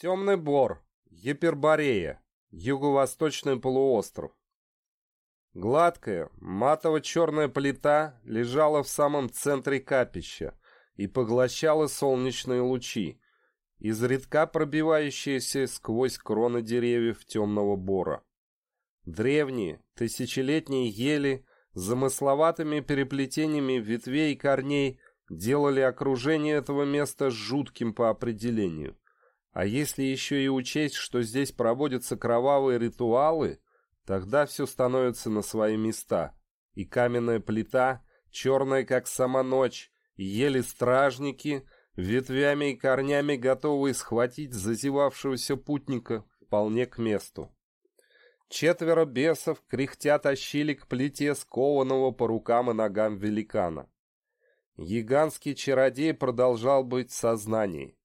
Темный Бор, Еперборея, юго-восточный полуостров. Гладкая, матово-черная плита лежала в самом центре капища и поглощала солнечные лучи, изредка пробивающиеся сквозь кроны деревьев темного бора. Древние, тысячелетние ели с замысловатыми переплетениями ветвей и корней делали окружение этого места жутким по определению. А если еще и учесть, что здесь проводятся кровавые ритуалы, тогда все становится на свои места. И каменная плита, черная как сама ночь, и еле стражники, ветвями и корнями готовые схватить зазевавшегося путника вполне к месту. Четверо бесов кряхтя тащили к плите скованного по рукам и ногам великана. Гигантский чародей продолжал быть в сознании.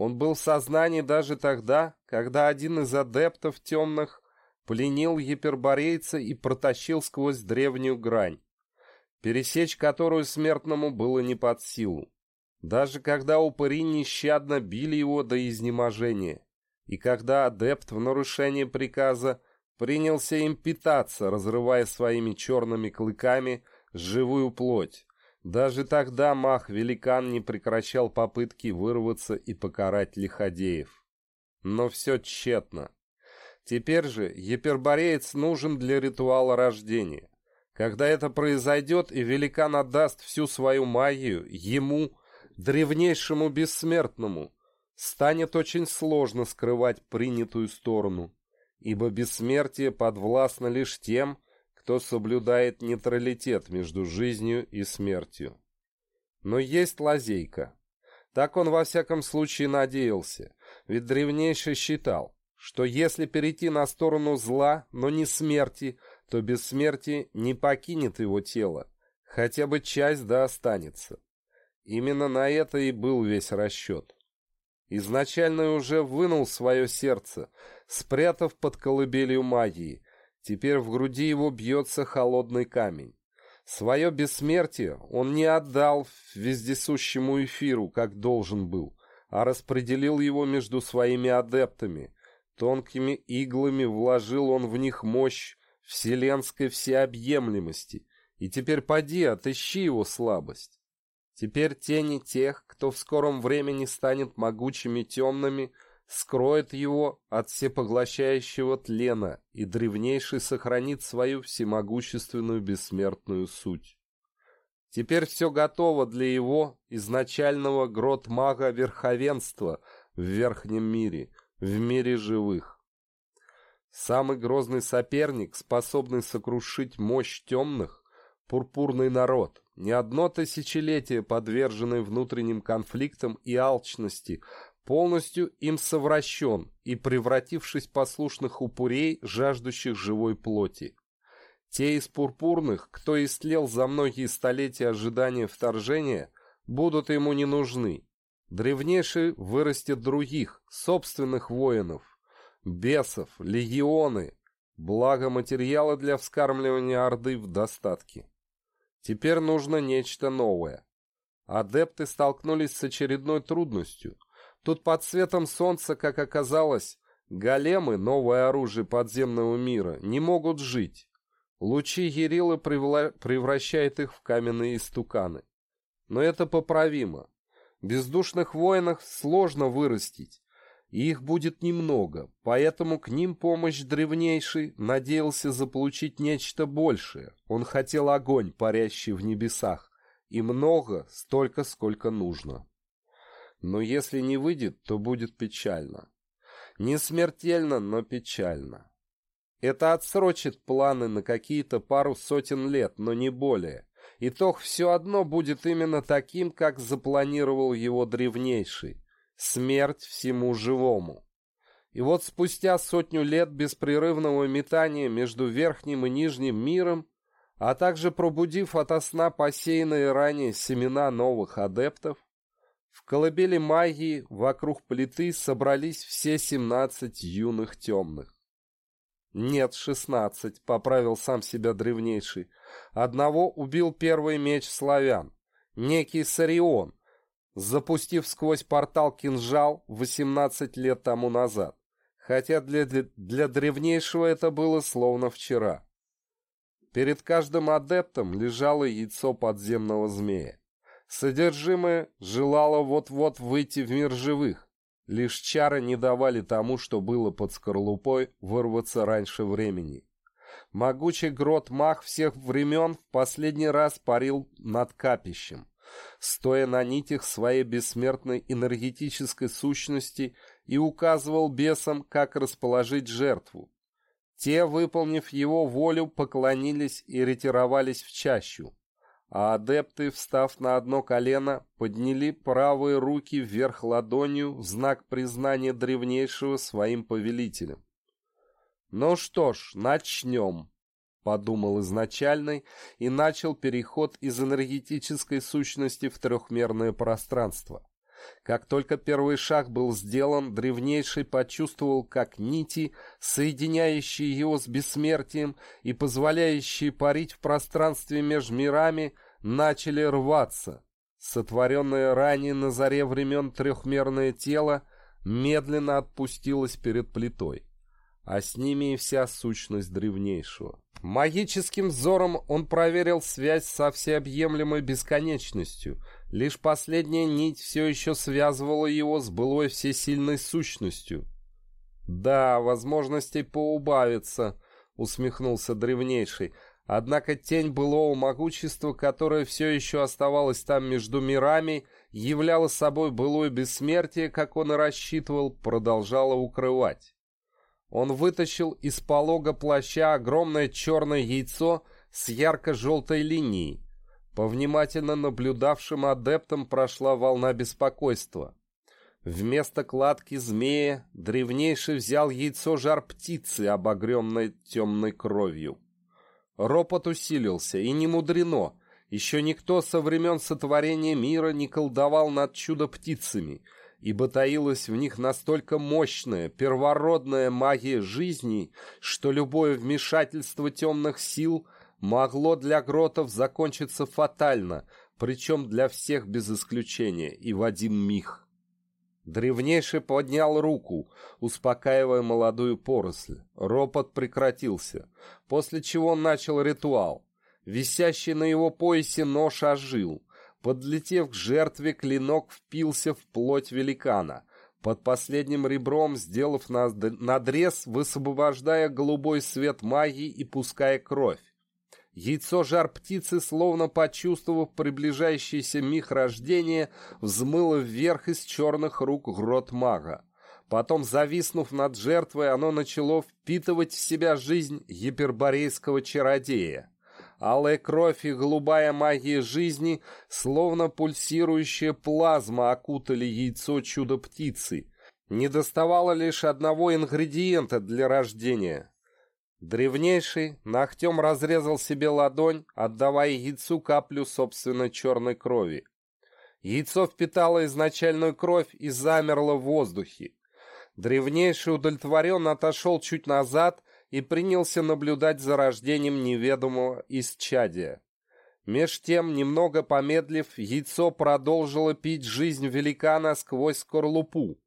Он был в сознании даже тогда, когда один из адептов темных пленил еперборейца и протащил сквозь древнюю грань, пересечь которую смертному было не под силу. Даже когда упыри нещадно били его до изнеможения, и когда адепт в нарушении приказа принялся им питаться, разрывая своими черными клыками живую плоть, даже тогда мах-великан не прекращал попытки вырваться и покарать лиходеев. Но все тщетно. Теперь же епербореец нужен для ритуала рождения. Когда это произойдет и великан отдаст всю свою магию ему, древнейшему бессмертному, станет очень сложно скрывать принятую сторону, ибо бессмертие подвластно лишь тем, кто соблюдает нейтралитет между жизнью и смертью. Но есть лазейка. Так он во всяком случае надеялся, ведь древнейший считал, что если перейти на сторону зла, но не смерти, то бессмертие не покинет его тело, хотя бы часть да останется. Именно на это и был весь расчет. Изначально уже вынул свое сердце, спрятав под колыбелью магии, Теперь в груди его бьется холодный камень. Свое бессмертие он не отдал вездесущему эфиру, как должен был, а распределил его между своими адептами. Тонкими иглами вложил он в них мощь вселенской всеобъемлемости. И теперь поди, отыщи его слабость. Теперь тени тех, кто в скором времени станет могучими темными, — скроет его от всепоглощающего тлена, и древнейший сохранит свою всемогущественную бессмертную суть. Теперь все готово для его изначального грот-мага верховенства в верхнем мире, в мире живых. Самый грозный соперник, способный сокрушить мощь темных, пурпурный народ, не одно тысячелетие подверженный внутренним конфликтам и алчности, полностью им совращен и превратившись в послушных упырей, жаждущих живой плоти. Те из пурпурных, кто истлел за многие столетия ожидания вторжения, будут ему не нужны. Древнейший вырастет других, собственных воинов, бесов, легионы, благо материала для вскармливания Орды в достатке. Теперь нужно нечто новое. Адепты столкнулись с очередной трудностью – Тут под светом солнца, как оказалось, големы, новое оружие подземного мира, не могут жить. Лучи Ерилы превращают их в каменные истуканы. Но это поправимо. Бездушных воинов сложно вырастить, и их будет немного, поэтому к ним помощь древнейший надеялся заполучить нечто большее. Он хотел огонь, парящий в небесах, и много, столько, сколько нужно. Но если не выйдет, то будет печально. Не смертельно, но печально. Это отсрочит планы на какие-то пару сотен лет, но не более. Итог все одно будет именно таким, как запланировал его древнейший. Смерть всему живому. И вот спустя сотню лет беспрерывного метания между верхним и нижним миром, а также пробудив ото сна посеянные ранее семена новых адептов, в колыбели магии вокруг плиты собрались все семнадцать юных темных. «Нет, шестнадцать», — поправил сам себя древнейший. «Одного убил первый меч славян, некий Сарион, запустив сквозь портал кинжал 18 лет тому назад, хотя для, для древнейшего это было словно вчера. Перед каждым адептом лежало яйцо подземного змея. Содержимое желало вот-вот выйти в мир живых, лишь чары не давали тому, что было под скорлупой, вырваться раньше времени. Могучий грот мах всех времен в последний раз парил над капищем, стоя на нитях своей бессмертной энергетической сущности и указывал бесам, как расположить жертву. Те, выполнив его волю, поклонились и ретировались в чащу, а адепты, встав на одно колено, подняли правые руки вверх ладонью в знак признания древнейшего своим повелителем. «Ну что ж, начнем», — подумал изначальный и начал переход из энергетической сущности в трехмерное пространство. Как только первый шаг был сделан, древнейший почувствовал, как нити, соединяющие его с бессмертием и позволяющие парить в пространстве между мирами, начали рваться. Сотворенное ранее на заре времен трехмерное тело медленно отпустилось перед плитой а с ними и вся сущность древнейшего. Магическим взором он проверил связь со всеобъемлемой бесконечностью. Лишь последняя нить все еще связывала его с былой всесильной сущностью. «Да, возможностей поубавится», — усмехнулся древнейший. Однако тень былого могущества, которое все еще оставалось там между мирами, являла собой былое бессмертие, как он и рассчитывал, продолжала укрывать. Он вытащил из полога плаща огромное черное яйцо с ярко-желтой линией. По внимательно наблюдавшим адептам прошла волна беспокойства. Вместо кладки змея древнейший взял яйцо жар птицы, обогренной темной кровью. Ропот усилился, и не мудрено. Еще никто со времен сотворения мира не колдовал над чудо-птицами — ибо таилась в них настолько мощная, первородная магия жизни, что любое вмешательство темных сил могло для гротов закончиться фатально, причем для всех без исключения, и в один миг. Древнейший поднял руку, успокаивая молодую поросль. Ропот прекратился, после чего он начал ритуал. Висящий на его поясе нож ожил — Подлетев к жертве, клинок впился в плоть великана, под последним ребром сделав надрез, высвобождая голубой свет магии и пуская кровь. Яйцо жар птицы, словно почувствовав приближающийся миг рождения, взмыло вверх из черных рук грот мага. Потом, зависнув над жертвой, оно начало впитывать в себя жизнь гиперборейского чародея. Алая кровь и голубая магия жизни, словно пульсирующая плазма, окутали яйцо чудо-птицы. Не доставало лишь одного ингредиента для рождения. Древнейший ногтем разрезал себе ладонь, отдавая яйцу каплю собственной черной крови. Яйцо впитало изначальную кровь и замерло в воздухе. Древнейший удовлетворенно отошел чуть назад и принялся наблюдать за рождением неведомого исчадия. Меж тем, немного помедлив, яйцо продолжило пить жизнь великана сквозь скорлупу.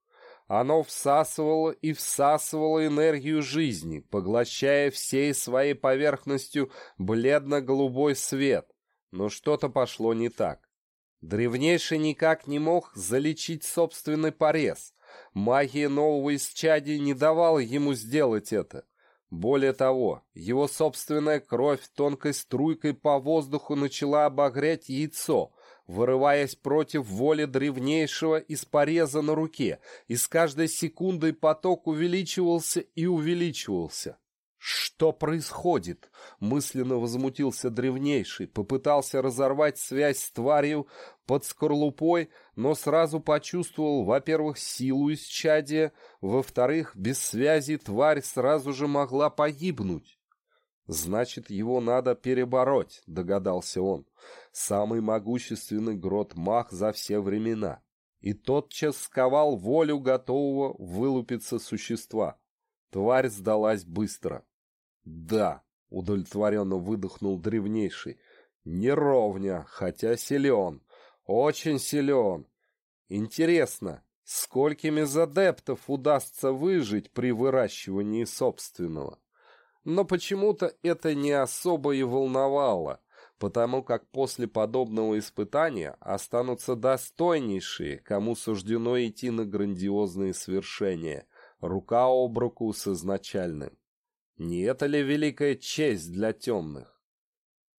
Оно всасывало и всасывало энергию жизни, поглощая всей своей поверхностью бледно-голубой свет. Но что-то пошло не так. Древнейший никак не мог залечить собственный порез. Магия нового исчадия не давала ему сделать это. Более того, его собственная кровь тонкой струйкой по воздуху начала обогрять яйцо, вырываясь против воли древнейшего из пореза на руке, и с каждой секундой поток увеличивался и увеличивался. «Что происходит?» — мысленно возмутился древнейший, попытался разорвать связь с тварью под скорлупой, но сразу почувствовал, во-первых, силу исчадия, во-вторых, без связи тварь сразу же могла погибнуть. «Значит, его надо перебороть», — догадался он. «Самый могущественный грот мах за все времена». И тотчас сковал волю готового вылупиться существа. Тварь сдалась быстро. «Да», — удовлетворенно выдохнул древнейший, — «неровня, хотя силен, очень силен. Интересно, скольким из адептов удастся выжить при выращивании собственного? Но почему-то это не особо и волновало, потому как после подобного испытания останутся достойнейшие, кому суждено идти на грандиозные свершения, рука об руку с изначальным. Не это ли великая честь для темных?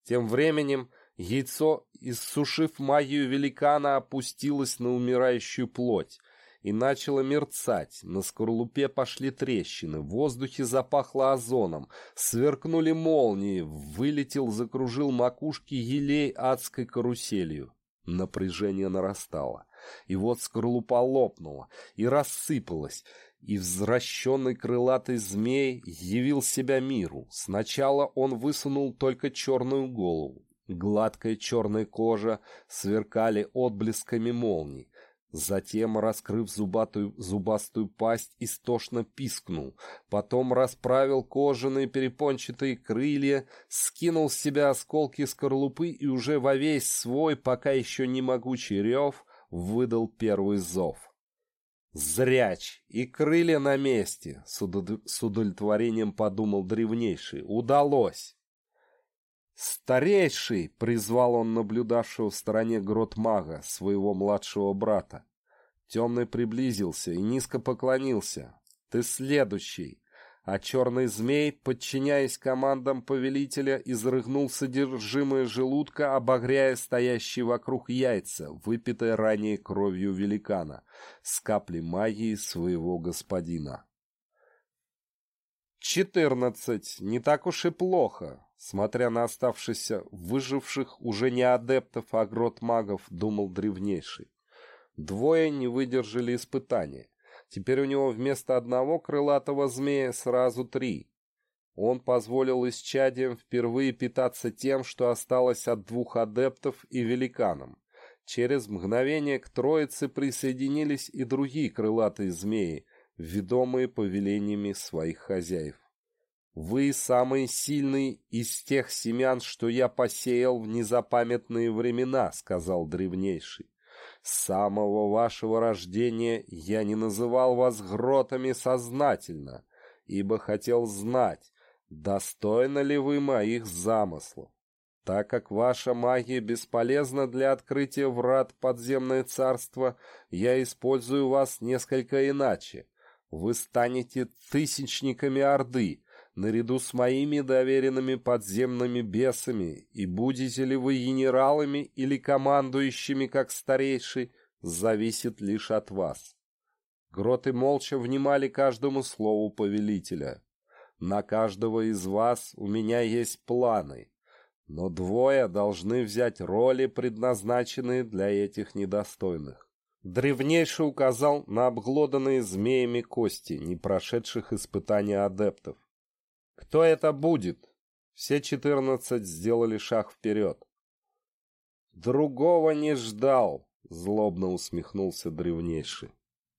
Тем временем яйцо, иссушив магию великана, опустилось на умирающую плоть и начало мерцать. На скорлупе пошли трещины, в воздухе запахло озоном, сверкнули молнии, вылетел, закружил макушки елей адской каруселью. Напряжение нарастало. И вот скорлупа лопнула и рассыпалась, и взращенный крылатый змей явил себя миру. Сначала он высунул только черную голову. Гладкая черная кожа сверкали отблесками молний. Затем, раскрыв зубатую, зубастую пасть, истошно пискнул. Потом расправил кожаные перепончатые крылья, скинул с себя осколки скорлупы и уже во весь свой, пока еще не могучий рев, выдал первый зов. «Зряч! И крылья на месте!» — с, удов... с удовлетворением подумал древнейший. «Удалось!» «Старейший!» — призвал он наблюдавшего в стороне грот мага, своего младшего брата. Темный приблизился и низко поклонился. «Ты следующий!» А черный змей, подчиняясь командам повелителя, изрыгнул содержимое желудка, обогряя стоящие вокруг яйца, выпитые ранее кровью великана, с капли магии своего господина. Четырнадцать. Не так уж и плохо. Смотря на оставшихся выживших уже не адептов, а грот магов, думал древнейший. Двое не выдержали испытания. Теперь у него вместо одного крылатого змея сразу три. Он позволил исчадиям впервые питаться тем, что осталось от двух адептов и великанам. Через мгновение к троице присоединились и другие крылатые змеи, ведомые повелениями своих хозяев. «Вы самый сильный из тех семян, что я посеял в незапамятные времена», — сказал древнейший. С самого вашего рождения я не называл вас гротами сознательно, ибо хотел знать, достойны ли вы моих замыслов. Так как ваша магия бесполезна для открытия врат подземное царство, я использую вас несколько иначе. Вы станете тысячниками Орды, наряду с моими доверенными подземными бесами, и будете ли вы генералами или командующими, как старейший, зависит лишь от вас. Гроты молча внимали каждому слову повелителя. На каждого из вас у меня есть планы, но двое должны взять роли, предназначенные для этих недостойных. Древнейший указал на обглоданные змеями кости, не прошедших испытания адептов. Кто это будет? Все четырнадцать сделали шаг вперед. Другого не ждал, злобно усмехнулся древнейший.